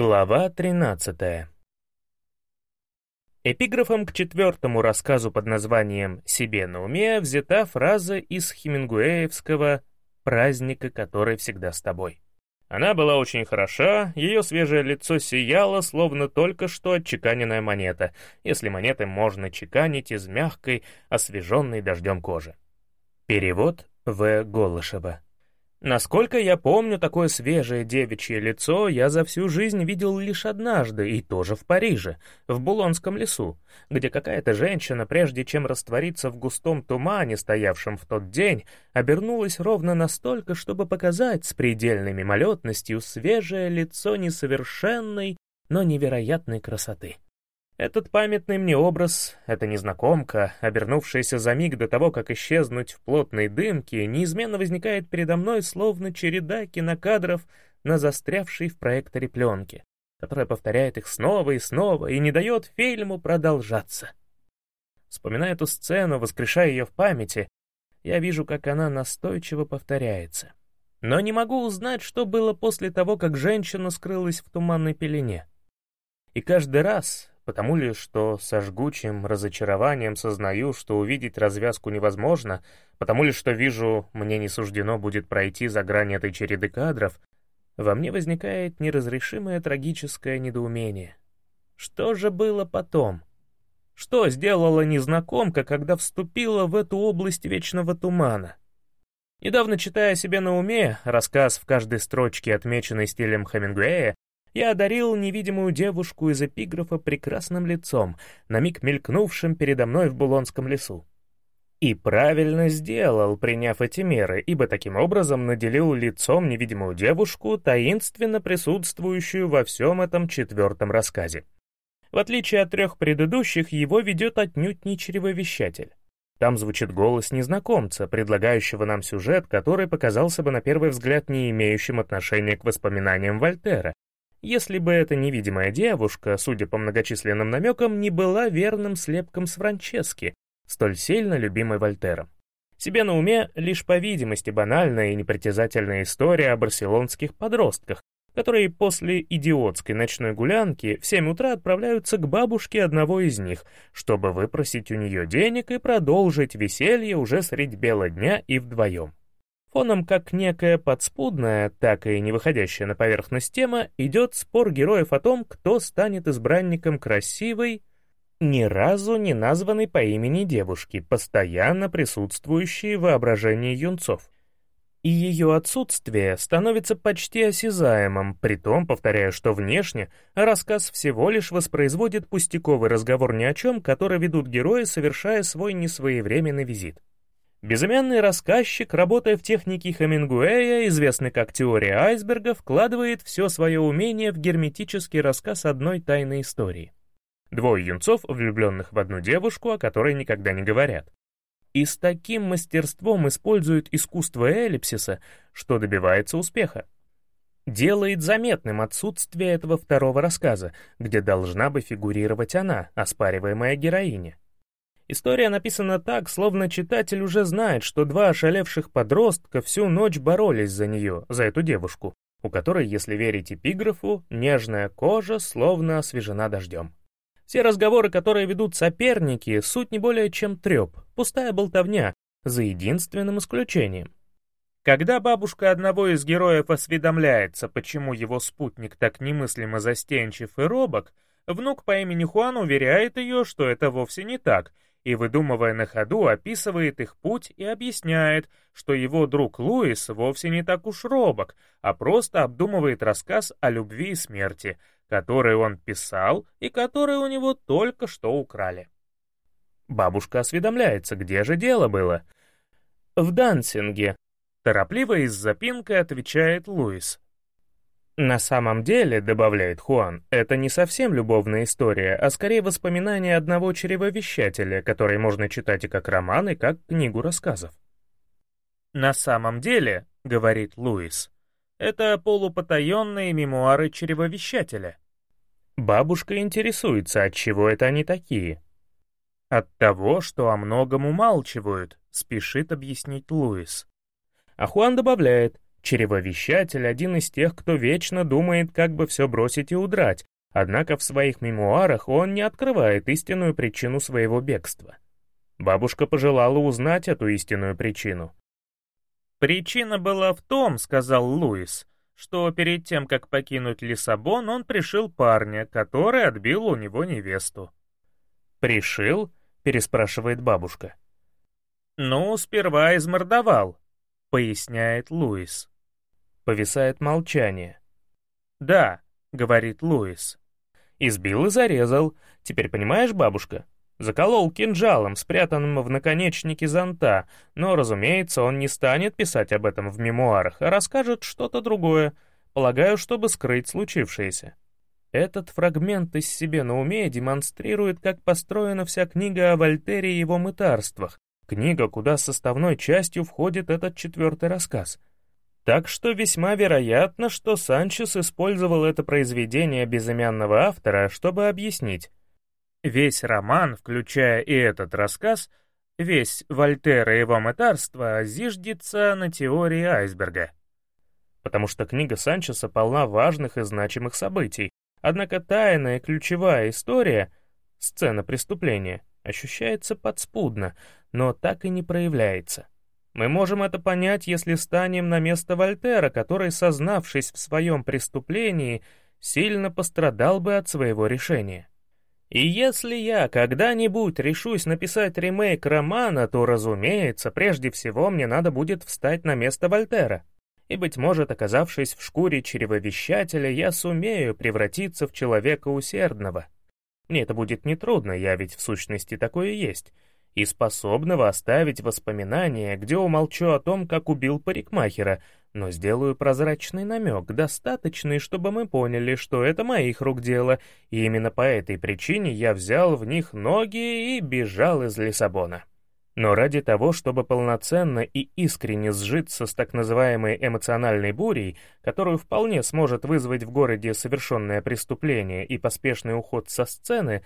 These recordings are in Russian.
Глава 13 Эпиграфом к четвертому рассказу под названием «Себе на уме» взята фраза из хемингуэевского «Праздника, который всегда с тобой». Она была очень хороша, ее свежее лицо сияло, словно только что отчеканенная монета, если монеты можно чеканить из мягкой, освеженной дождем кожи. Перевод В. Голышева Насколько я помню, такое свежее девичье лицо я за всю жизнь видел лишь однажды, и тоже в Париже, в Булонском лесу, где какая-то женщина, прежде чем раствориться в густом тумане, стоявшем в тот день, обернулась ровно настолько, чтобы показать с предельной мимолетностью свежее лицо несовершенной, но невероятной красоты. Этот памятный мне образ, эта незнакомка, обернувшаяся за миг до того, как исчезнуть в плотной дымке, неизменно возникает передо мной словно череда кинокадров на застрявшей в проекторе пленке, которая повторяет их снова и снова и не дает фильму продолжаться. Вспоминая эту сцену, воскрешая ее в памяти, я вижу, как она настойчиво повторяется. Но не могу узнать, что было после того, как женщина скрылась в туманной пелене. И каждый раз, Потому ли, что со жгучим разочарованием сознаю, что увидеть развязку невозможно, потому ли, что вижу, мне не суждено будет пройти за грань этой череды кадров, во мне возникает неразрешимое трагическое недоумение. Что же было потом? Что сделала незнакомка, когда вступила в эту область вечного тумана? Недавно читая себе на уме рассказ в каждой строчке, отмеченный стилем Хемингуэя, я одарил невидимую девушку из эпиграфа прекрасным лицом, на миг мелькнувшим передо мной в Булонском лесу. И правильно сделал, приняв эти меры, ибо таким образом наделил лицом невидимую девушку, таинственно присутствующую во всем этом четвертом рассказе. В отличие от трех предыдущих, его ведет отнюдь не чревовещатель. Там звучит голос незнакомца, предлагающего нам сюжет, который показался бы на первый взгляд не имеющим отношения к воспоминаниям Вольтера, если бы эта невидимая девушка, судя по многочисленным намекам, не была верным слепком с Франчески, столь сильно любимой Вольтером. Себе на уме лишь по видимости банальная и непритязательная история о барселонских подростках, которые после идиотской ночной гулянки в 7 утра отправляются к бабушке одного из них, чтобы выпросить у нее денег и продолжить веселье уже средь бела дня и вдвоем. Фоном как некая подспудная, так и не выходящая на поверхность тема, идет спор героев о том, кто станет избранником красивой, ни разу не названной по имени девушки, постоянно присутствующей в воображении юнцов. И ее отсутствие становится почти осязаемым, притом, повторяя, что внешне, рассказ всего лишь воспроизводит пустяковый разговор ни о чем, который ведут герои, совершая свой несвоевременный визит. Безымянный рассказчик, работая в технике Хемингуэя, известный как теория айсберга, вкладывает все свое умение в герметический рассказ одной тайной истории. Двое юнцов, влюбленных в одну девушку, о которой никогда не говорят. И с таким мастерством использует искусство эллипсиса, что добивается успеха. Делает заметным отсутствие этого второго рассказа, где должна бы фигурировать она, оспариваемая героиня. История написана так, словно читатель уже знает, что два ошалевших подростка всю ночь боролись за нее, за эту девушку, у которой, если верить эпиграфу, нежная кожа словно освежена дождем. Все разговоры, которые ведут соперники, суть не более чем треп, пустая болтовня, за единственным исключением. Когда бабушка одного из героев осведомляется, почему его спутник так немыслимо застенчив и робок, внук по имени Хуан уверяет ее, что это вовсе не так — и, выдумывая на ходу, описывает их путь и объясняет, что его друг Луис вовсе не так уж робок, а просто обдумывает рассказ о любви и смерти, который он писал и который у него только что украли. Бабушка осведомляется, где же дело было. «В Дансинге», — торопливо и с запинкой отвечает Луис. На самом деле, добавляет Хуан, это не совсем любовная история, а скорее воспоминание одного чревовещателя, который можно читать и как роман, и как книгу рассказов. На самом деле, говорит Луис, это полупотаенные мемуары чревовещателя. Бабушка интересуется, от чего это они такие. От того, что о многом умалчивают, спешит объяснить Луис. А Хуан добавляет, Чревовещатель — один из тех, кто вечно думает, как бы все бросить и удрать, однако в своих мемуарах он не открывает истинную причину своего бегства. Бабушка пожелала узнать эту истинную причину. «Причина была в том, — сказал Луис, — что перед тем, как покинуть Лиссабон, он пришил парня, который отбил у него невесту». «Пришил?» — переспрашивает бабушка. «Ну, сперва измордовал», — поясняет Луис. Повисает молчание. «Да», — говорит Луис. «Избил и зарезал. Теперь понимаешь, бабушка? Заколол кинжалом, спрятанным в наконечнике зонта, но, разумеется, он не станет писать об этом в мемуарах, а расскажет что-то другое, полагаю, чтобы скрыть случившееся. Этот фрагмент из себе на уме демонстрирует, как построена вся книга о Вольтере и его мытарствах, книга, куда составной частью входит этот четвертый рассказ. Так что весьма вероятно, что Санчес использовал это произведение безымянного автора, чтобы объяснить, Весь роман, включая и этот рассказ, весь Вольтер и его мытарство зиждется на теории айсберга. Потому что книга Санчеса полна важных и значимых событий, однако тайная ключевая история, сцена преступления, ощущается подспудно, но так и не проявляется. Мы можем это понять, если станем на место Вольтера, который, сознавшись в своем преступлении, сильно пострадал бы от своего решения. И если я когда-нибудь решусь написать ремейк романа, то, разумеется, прежде всего мне надо будет встать на место Вольтера. И, быть может, оказавшись в шкуре чревовещателя, я сумею превратиться в человека усердного. Мне это будет нетрудно, я ведь в сущности такое есть, и способного оставить воспоминания, где умолчу о том, как убил парикмахера, но сделаю прозрачный намек, достаточный, чтобы мы поняли, что это моих рук дело, и именно по этой причине я взял в них ноги и бежал из Лиссабона. Но ради того, чтобы полноценно и искренне сжиться с так называемой эмоциональной бурей, которую вполне сможет вызвать в городе совершенное преступление и поспешный уход со сцены,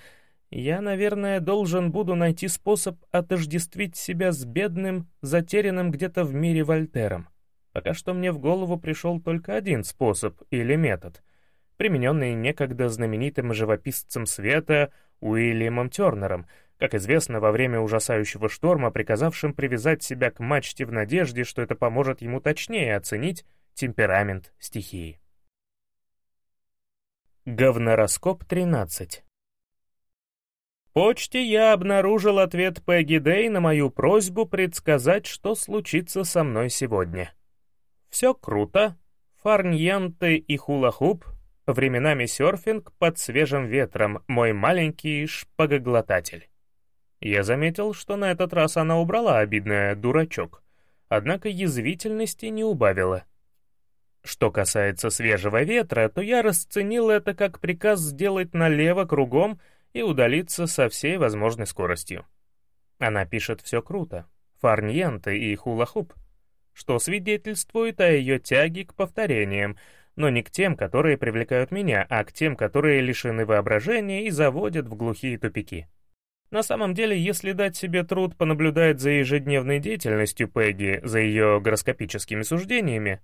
я, наверное, должен буду найти способ отождествить себя с бедным, затерянным где-то в мире Вольтером. Пока что мне в голову пришел только один способ или метод, примененный некогда знаменитым живописцем света Уильямом Тернером, как известно, во время ужасающего шторма, приказавшим привязать себя к мачте в надежде, что это поможет ему точнее оценить темперамент стихии. Говнороскоп 13 почте я обнаружил ответ Пегги Дэй на мою просьбу предсказать, что случится со мной сегодня. Все круто. Фарньенты и хула-хуп, временами серфинг под свежим ветром, мой маленький шпагоглотатель. Я заметил, что на этот раз она убрала обидное «дурачок», однако язвительности не убавила. Что касается свежего ветра, то я расценил это как приказ сделать налево кругом и удалиться со всей возможной скоростью. Она пишет все круто, фарньенты и хула-хуп что свидетельствует о ее тяге к повторениям, но не к тем, которые привлекают меня, а к тем, которые лишены воображения и заводят в глухие тупики. На самом деле, если дать себе труд понаблюдать за ежедневной деятельностью Пегги, за ее гороскопическими суждениями,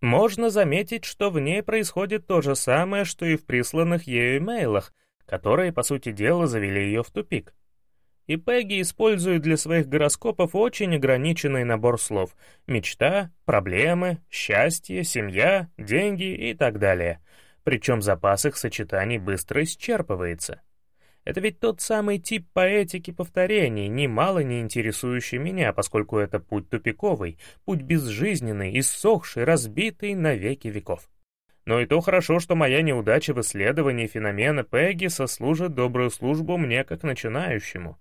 можно заметить, что в ней происходит то же самое, что и в присланных ею имейлах, которые, по сути дела, завели ее в тупик и Пегги использует для своих гороскопов очень ограниченный набор слов — мечта, проблемы, счастье, семья, деньги и так далее. Причем запас их сочетаний быстро исчерпывается. Это ведь тот самый тип поэтики повторений, немало не интересующий меня, поскольку это путь тупиковый, путь безжизненный, иссохший, разбитый на веки веков. Но и то хорошо, что моя неудача в исследовании феномена Пегги сослужит добрую службу мне как начинающему.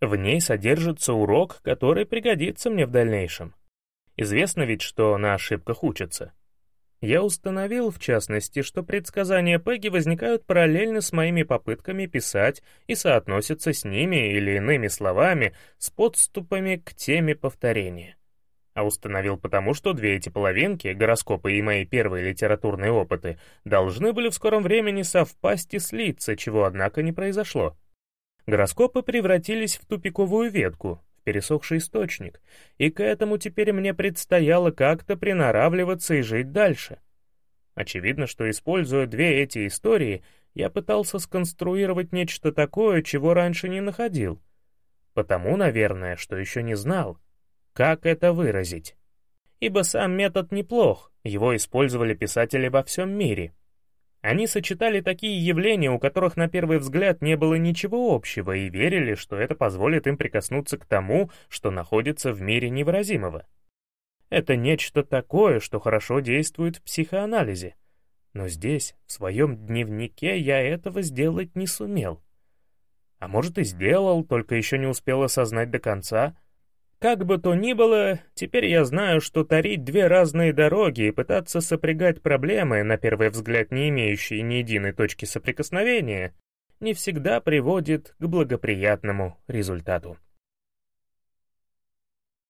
В ней содержится урок, который пригодится мне в дальнейшем. Известно ведь, что на ошибках учатся. Я установил, в частности, что предсказания Пегги возникают параллельно с моими попытками писать и соотносятся с ними или иными словами с подступами к теме повторения. А установил потому, что две эти половинки, гороскопы и мои первые литературные опыты, должны были в скором времени совпасть и слиться, чего, однако, не произошло. Гороскопы превратились в тупиковую ветку, пересохший источник, и к этому теперь мне предстояло как-то приноравливаться и жить дальше. Очевидно, что, используя две эти истории, я пытался сконструировать нечто такое, чего раньше не находил. Потому, наверное, что еще не знал, как это выразить. Ибо сам метод неплох, его использовали писатели во всем мире. Они сочетали такие явления, у которых на первый взгляд не было ничего общего, и верили, что это позволит им прикоснуться к тому, что находится в мире невыразимого. Это нечто такое, что хорошо действует в психоанализе. Но здесь, в своем дневнике, я этого сделать не сумел. А может и сделал, только еще не успел осознать до конца. Как бы то ни было, теперь я знаю, что тарить две разные дороги и пытаться сопрягать проблемы, на первый взгляд не имеющие ни единой точки соприкосновения, не всегда приводит к благоприятному результату.